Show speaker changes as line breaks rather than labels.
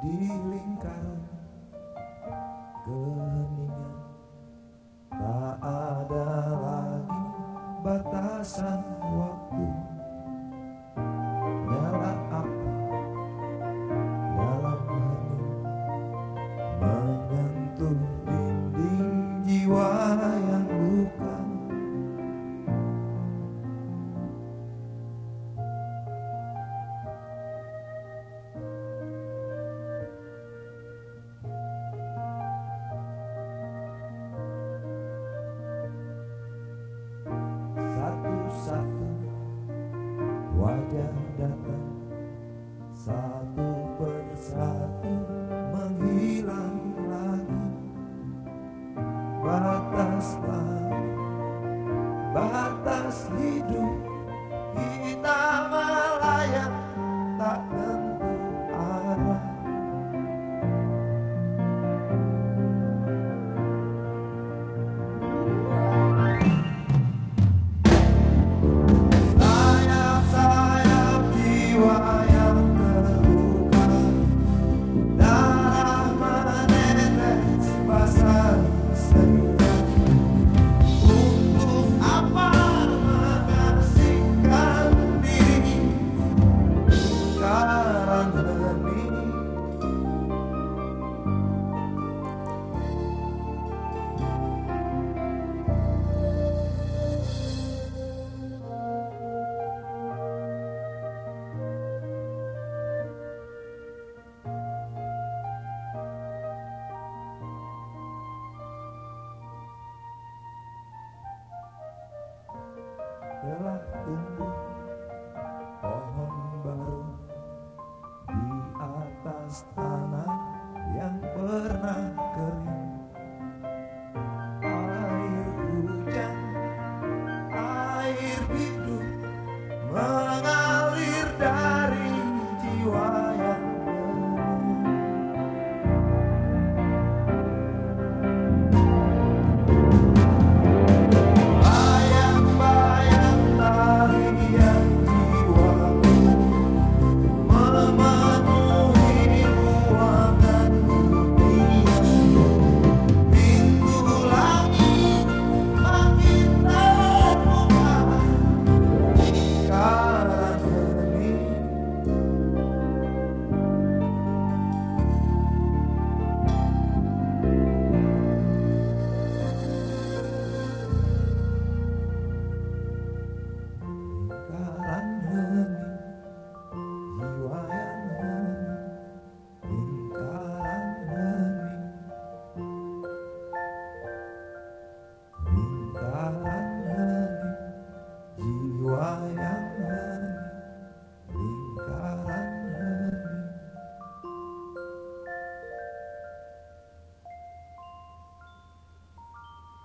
di lingkaran keheningan tak ada lagi batasan waktu satu persatu menghilang lagi. Bataslah batas hidup telah tumbuh pohon baru di atas tanah yang pernah kering.